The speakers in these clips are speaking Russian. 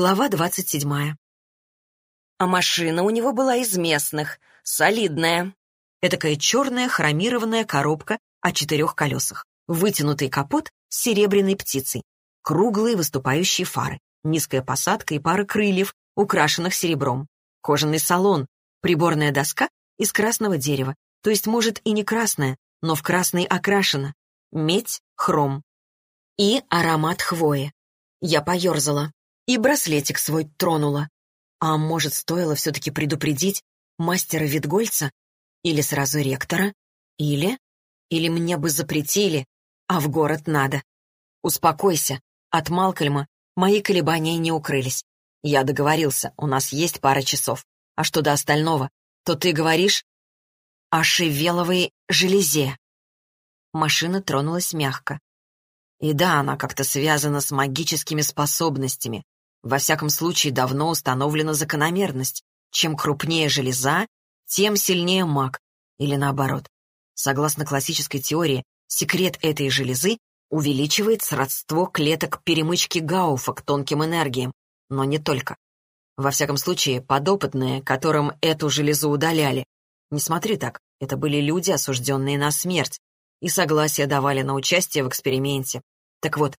Глава двадцать седьмая. А машина у него была из местных, солидная. Этакая черная хромированная коробка о четырех колесах, вытянутый капот с серебряной птицей, круглые выступающие фары, низкая посадка и пара крыльев, украшенных серебром, кожаный салон, приборная доска из красного дерева, то есть, может, и не красная, но в красный окрашена, медь, хром. И аромат хвои. Я поерзала и браслетик свой тронула. А может, стоило все-таки предупредить мастера Витгольца? Или сразу ректора? Или... Или мне бы запретили, а в город надо. Успокойся. От Малкольма мои колебания не укрылись. Я договорился, у нас есть пара часов. А что до остального, то ты говоришь о шевеловой железе. Машина тронулась мягко. И да, она как-то связана с магическими способностями, во всяком случае, давно установлена закономерность. Чем крупнее железа, тем сильнее маг. Или наоборот. Согласно классической теории, секрет этой железы увеличивает сродство клеток перемычки Гауфа к тонким энергиям, но не только. Во всяком случае, подопытные, которым эту железу удаляли, не смотри так, это были люди, осужденные на смерть, и согласие давали на участие в эксперименте. Так вот,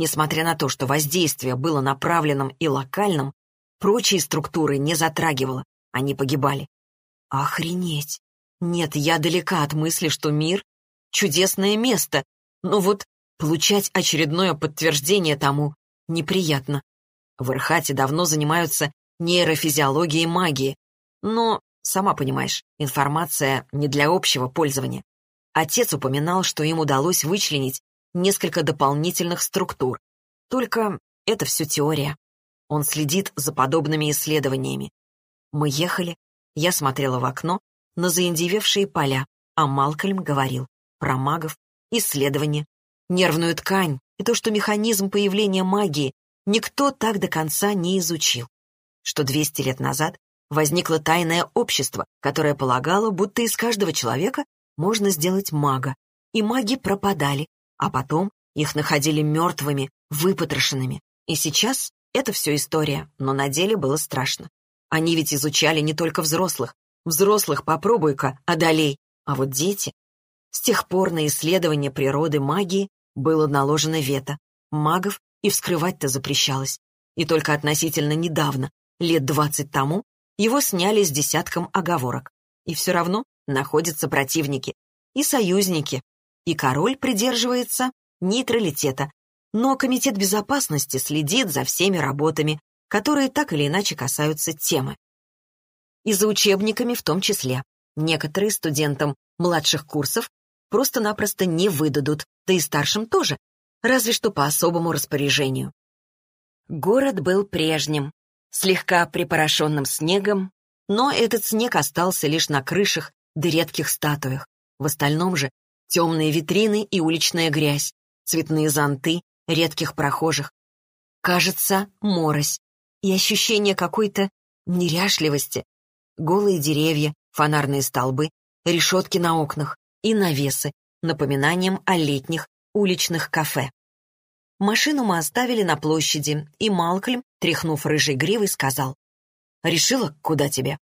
Несмотря на то, что воздействие было направленным и локальным, прочие структуры не затрагивало, они погибали. Охренеть! Нет, я далека от мысли, что мир — чудесное место, но вот получать очередное подтверждение тому неприятно. В Ирхате давно занимаются нейрофизиологией магии, но, сама понимаешь, информация не для общего пользования. Отец упоминал, что им удалось вычленить несколько дополнительных структур. Только это все теория. Он следит за подобными исследованиями. Мы ехали, я смотрела в окно на заиндевевшие поля, а Малкольм говорил про магов, исследования, нервную ткань и то, что механизм появления магии никто так до конца не изучил. Что 200 лет назад возникло тайное общество, которое полагало, будто из каждого человека можно сделать мага, и маги пропадали, а потом их находили мертвыми, выпотрошенными. И сейчас это все история, но на деле было страшно. Они ведь изучали не только взрослых. Взрослых попробуй-ка, одолей. А вот дети... С тех пор на исследование природы магии было наложено вето. Магов и вскрывать-то запрещалось. И только относительно недавно, лет двадцать тому, его сняли с десятком оговорок. И все равно находятся противники. И союзники, и король придерживается нейтралитета, но Комитет безопасности следит за всеми работами, которые так или иначе касаются темы. И за учебниками в том числе. Некоторые студентам младших курсов просто-напросто не выдадут, да и старшим тоже, разве что по особому распоряжению. Город был прежним, слегка припорошенным снегом, но этот снег остался лишь на крышах да редких статуях. В остальном же темные витрины и уличная грязь, цветные зонты редких прохожих. Кажется, морось и ощущение какой-то неряшливости. Голые деревья, фонарные столбы, решетки на окнах и навесы, напоминанием о летних уличных кафе. Машину мы оставили на площади, и Малкольм, тряхнув рыжей гривой, сказал. «Решила, куда тебе?»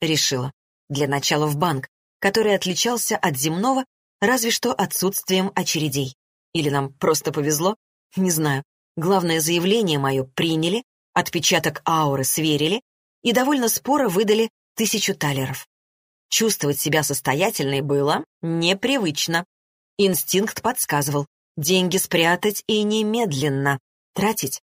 «Решила. Для начала в банк, который отличался от земного разве что отсутствием очередей. Или нам просто повезло? Не знаю. Главное заявление мое приняли, отпечаток ауры сверили и довольно споро выдали тысячу талеров. Чувствовать себя состоятельной было непривычно. Инстинкт подсказывал. Деньги спрятать и немедленно. Тратить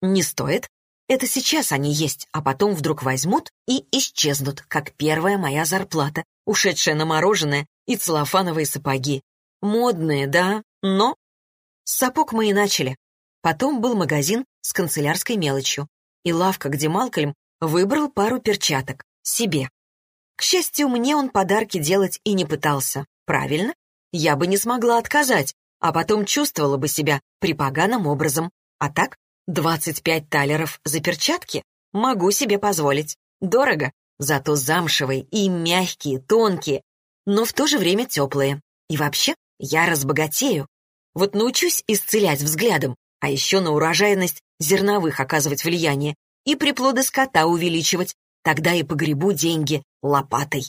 не стоит. Это сейчас они есть, а потом вдруг возьмут и исчезнут, как первая моя зарплата, ушедшая на мороженое и целлофановые сапоги. Модные, да, но... С сапог мы и начали. Потом был магазин с канцелярской мелочью и лавка, где Малкольм выбрал пару перчаток. Себе. К счастью, мне он подарки делать и не пытался. Правильно? Я бы не смогла отказать, а потом чувствовала бы себя припоганым образом. А так, 25 талеров за перчатки могу себе позволить. Дорого, зато замшевые и мягкие, тонкие, но в то же время теплые. И вообще, я разбогатею. Вот научусь исцелять взглядом, А еще на урожайность зерновых оказывать влияние и приплоды скота увеличивать. Тогда и погребу деньги лопатой.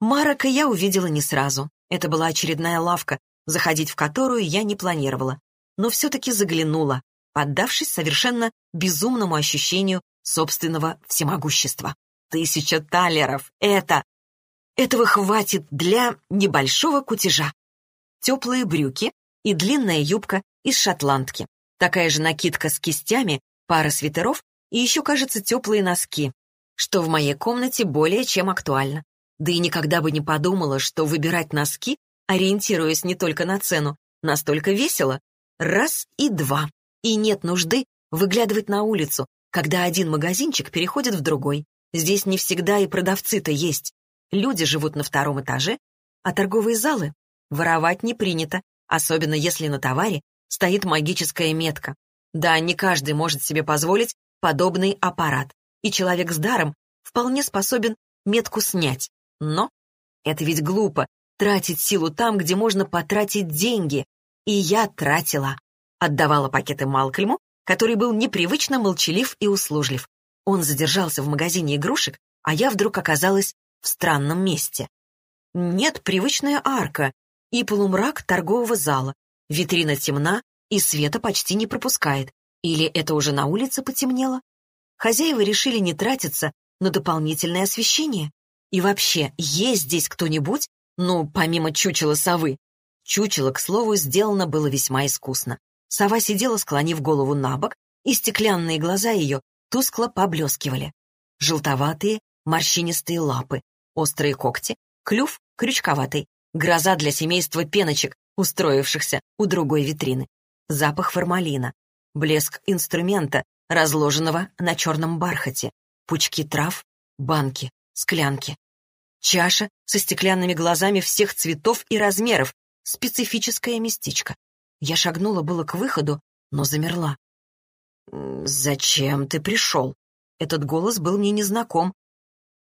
Марока я увидела не сразу. Это была очередная лавка, заходить в которую я не планировала. Но все-таки заглянула, поддавшись совершенно безумному ощущению собственного всемогущества. Тысяча талеров — это... Этого хватит для небольшого кутежа. Теплые брюки и длинная юбка из шотландки. Такая же накидка с кистями, пара свитеров и еще, кажется, теплые носки, что в моей комнате более чем актуально. Да и никогда бы не подумала, что выбирать носки, ориентируясь не только на цену, настолько весело. Раз и два. И нет нужды выглядывать на улицу, когда один магазинчик переходит в другой. Здесь не всегда и продавцы-то есть. Люди живут на втором этаже, а торговые залы воровать не принято, особенно если на товаре стоит магическая метка. Да, не каждый может себе позволить подобный аппарат, и человек с даром вполне способен метку снять. Но это ведь глупо — тратить силу там, где можно потратить деньги. И я тратила. Отдавала пакеты Малкольму, который был непривычно молчалив и услужлив. Он задержался в магазине игрушек, а я вдруг оказалась в странном месте. Нет, привычная арка и полумрак торгового зала. Витрина темна и света почти не пропускает. Или это уже на улице потемнело? Хозяева решили не тратиться на дополнительное освещение. И вообще, есть здесь кто-нибудь, ну, помимо чучела совы? Чучело, к слову, сделано было весьма искусно. Сова сидела, склонив голову на бок, и стеклянные глаза ее тускло поблескивали. Желтоватые, морщинистые лапы, острые когти, клюв крючковатый, гроза для семейства пеночек, устроившихся у другой витрины. Запах формалина, блеск инструмента, разложенного на черном бархате, пучки трав, банки, склянки. Чаша со стеклянными глазами всех цветов и размеров, специфическое местечко. Я шагнула было к выходу, но замерла. «Зачем ты пришел?» Этот голос был мне незнаком.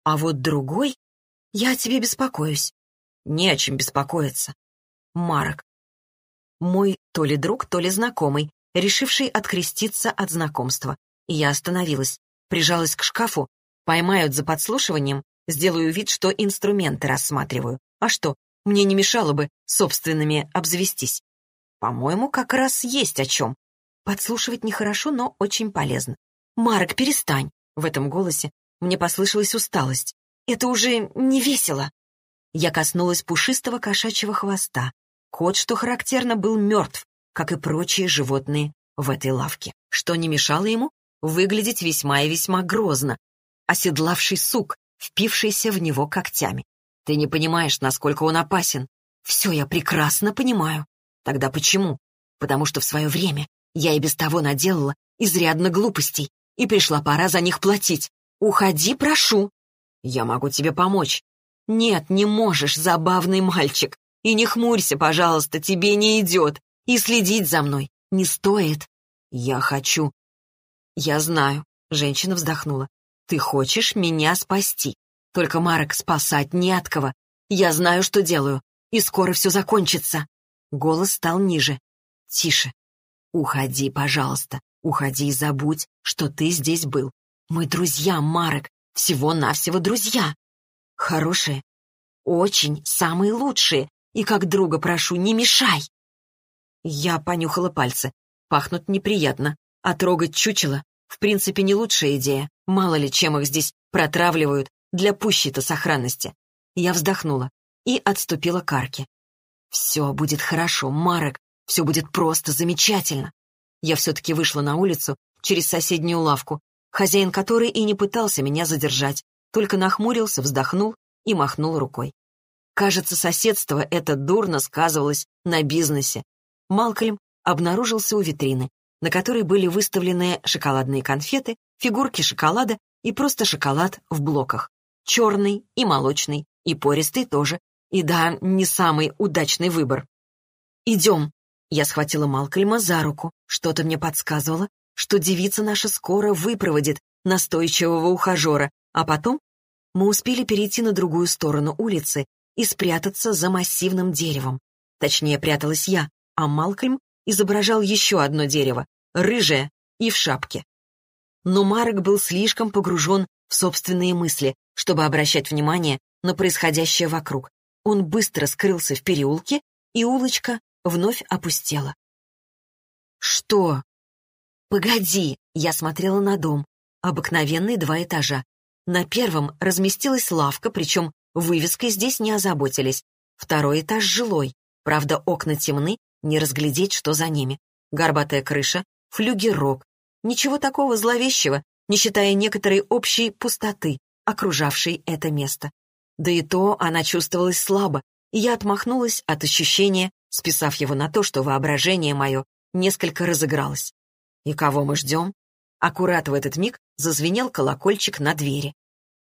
А вот другой... «Я о тебе беспокоюсь». «Не о чем беспокоиться». Марок. Мой то ли друг, то ли знакомый, решивший откреститься от знакомства. И я остановилась, прижалась к шкафу, поймают за подслушиванием, сделаю вид, что инструменты рассматриваю. А что, мне не мешало бы собственными обзавестись. По-моему, как раз есть о чем. Подслушивать нехорошо, но очень полезно. «Марк, перестань!» В этом голосе мне послышалась усталость. «Это уже не весело!» Я коснулась пушистого кошачьего хвоста. Кот, что характерно, был мертв, как и прочие животные в этой лавке, что не мешало ему выглядеть весьма и весьма грозно, оседлавший сук, впившийся в него когтями. Ты не понимаешь, насколько он опасен. Все я прекрасно понимаю. Тогда почему? Потому что в свое время я и без того наделала изрядно глупостей, и пришла пора за них платить. Уходи, прошу. Я могу тебе помочь. Нет, не можешь, забавный мальчик. И не хмурься, пожалуйста, тебе не идет. И следить за мной не стоит. Я хочу. Я знаю. Женщина вздохнула. Ты хочешь меня спасти. Только, Марок, спасать не от кого. Я знаю, что делаю. И скоро все закончится. Голос стал ниже. Тише. Уходи, пожалуйста. Уходи и забудь, что ты здесь был. Мы друзья, Марок. Всего-навсего друзья. Хорошие. Очень, самые лучшие. И как друга прошу, не мешай. Я понюхала пальцы. Пахнут неприятно. А трогать чучело в принципе не лучшая идея. Мало ли чем их здесь протравливают для пущей-то сохранности. Я вздохнула и отступила к арке. «Все будет хорошо, Марек, все будет просто замечательно». Я все-таки вышла на улицу через соседнюю лавку, хозяин которой и не пытался меня задержать, только нахмурился, вздохнул и махнул рукой. Кажется, соседство это дурно сказывалось на бизнесе. Малкольм обнаружился у витрины, на которой были выставлены шоколадные конфеты, фигурки шоколада и просто шоколад в блоках. Черный и молочный, и пористый тоже. И да, не самый удачный выбор. «Идем». Я схватила Малкольма за руку. Что-то мне подсказывало, что девица наша скоро выпроводит настойчивого ухажера, а потом мы успели перейти на другую сторону улицы и спрятаться за массивным деревом. Точнее, пряталась я, а Малкольм изображал еще одно дерево, рыжая и в шапке. Но Марк был слишком погружен в собственные мысли, чтобы обращать внимание на происходящее вокруг. Он быстро скрылся в переулке, и улочка вновь опустела. «Что?» «Погоди!» — я смотрела на дом. Обыкновенный два этажа. На первом разместилась лавка, причем вывеской здесь не озаботились. Второй этаж жилой. Правда, окна темны, не разглядеть, что за ними. Горбатая крыша, флюгерок. Ничего такого зловещего, не считая некоторой общей пустоты, окружавшей это место. Да и то она чувствовалась слабо, и я отмахнулась от ощущения, списав его на то, что воображение мое несколько разыгралось. И кого мы ждем? Аккурат в этот миг зазвенел колокольчик на двери.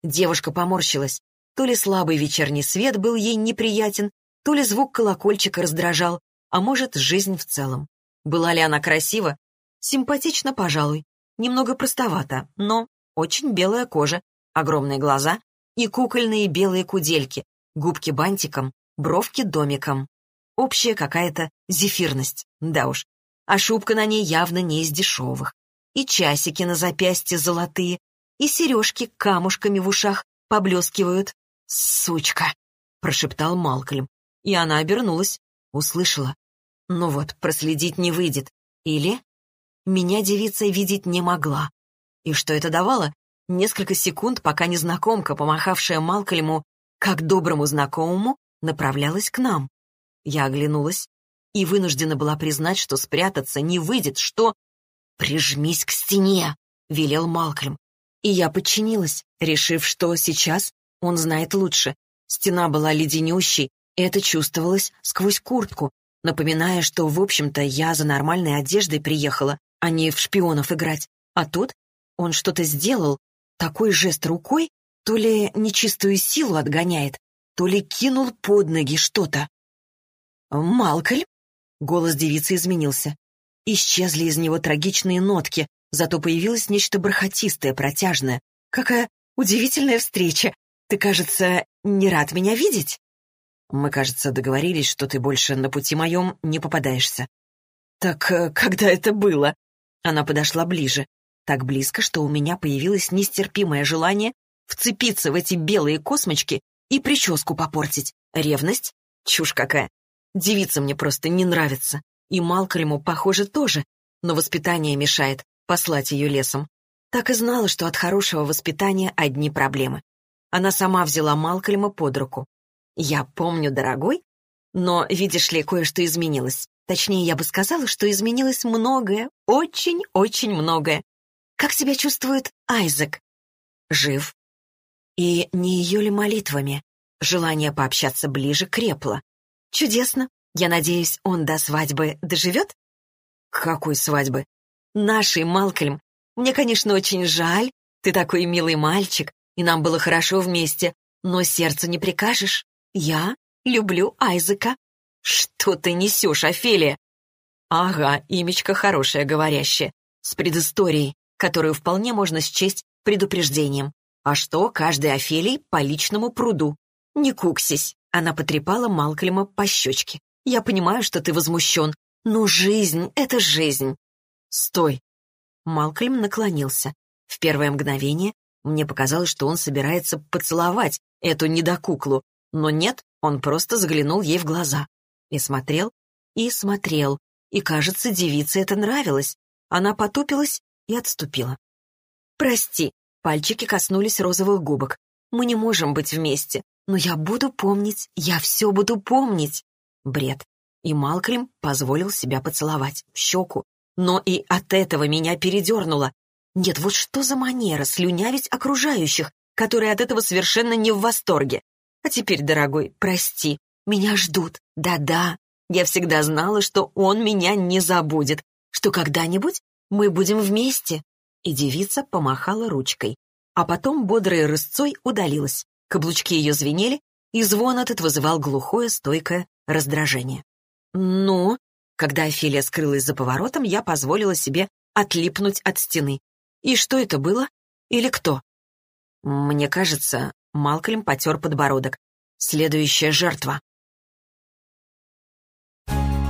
Девушка поморщилась. То ли слабый вечерний свет был ей неприятен, то ли звук колокольчика раздражал, а может, жизнь в целом. Была ли она красива? Симпатично, пожалуй. Немного простовато, но очень белая кожа, огромные глаза и кукольные белые кудельки, губки бантиком, бровки домиком. Общая какая-то зефирность, да уж. А шубка на ней явно не из дешевых. И часики на запястье золотые, и сережки камушками в ушах поблескивают. «Сучка!» — прошептал Малкольм. И она обернулась, услышала. Ну вот, проследить не выйдет. Или... Меня девица видеть не могла. И что это давало? Несколько секунд, пока незнакомка, помахавшая Малкольму, как доброму знакомому, направлялась к нам. Я оглянулась и вынуждена была признать, что спрятаться не выйдет, что... «Прижмись к стене!» — велел Малкольм. И я подчинилась, решив, что сейчас он знает лучше. Стена была леденющей, это чувствовалось сквозь куртку, напоминая, что, в общем-то, я за нормальной одеждой приехала, а не в шпионов играть. А тут он что-то сделал, такой жест рукой, то ли нечистую силу отгоняет, то ли кинул под ноги что-то. «Малкольм?» — голос девицы изменился. Исчезли из него трагичные нотки, зато появилось нечто бархатистое, протяжное. «Какая удивительная встреча! Ты, кажется, не рад меня видеть?» «Мы, кажется, договорились, что ты больше на пути моем не попадаешься». «Так э, когда это было?» Она подошла ближе, так близко, что у меня появилось нестерпимое желание вцепиться в эти белые космочки и прическу попортить. Ревность? Чушь какая. Девица мне просто не нравится. И Малкольму, похоже, тоже. Но воспитание мешает послать ее лесом. Так и знала, что от хорошего воспитания одни проблемы. Она сама взяла Малкольма под руку. «Я помню, дорогой, но, видишь ли, кое-что изменилось. Точнее, я бы сказала, что изменилось многое, очень-очень многое. Как себя чувствует Айзек? Жив. И не ее ли молитвами? Желание пообщаться ближе крепло. Чудесно. Я надеюсь, он до свадьбы доживет? Какой свадьбы? Нашей, Малкольм. Мне, конечно, очень жаль. Ты такой милый мальчик, и нам было хорошо вместе, но сердцу не прикажешь. Я люблю Айзека. Что ты несешь, Офелия? Ага, имечко хорошее, говорящее. С предысторией, которую вполне можно счесть предупреждением. А что, каждый Офелий по личному пруду. Не куксись. Она потрепала Малкольма по щечке. Я понимаю, что ты возмущен, но жизнь — это жизнь. Стой. Малкольм наклонился. В первое мгновение мне показалось, что он собирается поцеловать эту недокуклу, но нет, он просто заглянул ей в глаза. И смотрел, и смотрел, и, кажется, девице это нравилось. Она потупилась и отступила. «Прости», — пальчики коснулись розовых губок. «Мы не можем быть вместе, но я буду помнить, я все буду помнить». Бред. И Малкольм позволил себя поцеловать в щеку. Но и от этого меня передернуло. Нет, вот что за манера слюнявить окружающих, которые от этого совершенно не в восторге. А теперь, дорогой, прости, меня ждут. Да-да, я всегда знала, что он меня не забудет, что когда-нибудь мы будем вместе. И девица помахала ручкой. А потом бодрой рысцой удалилась. Каблучки ее звенели, и звон этот вызывал глухое, стойкое раздражение. «Ну?» Когда Офелия скрылась за поворотом, я позволила себе отлипнуть от стены. И что это было? Или кто? Мне кажется, Малкольм потер подбородок. Следующая жертва.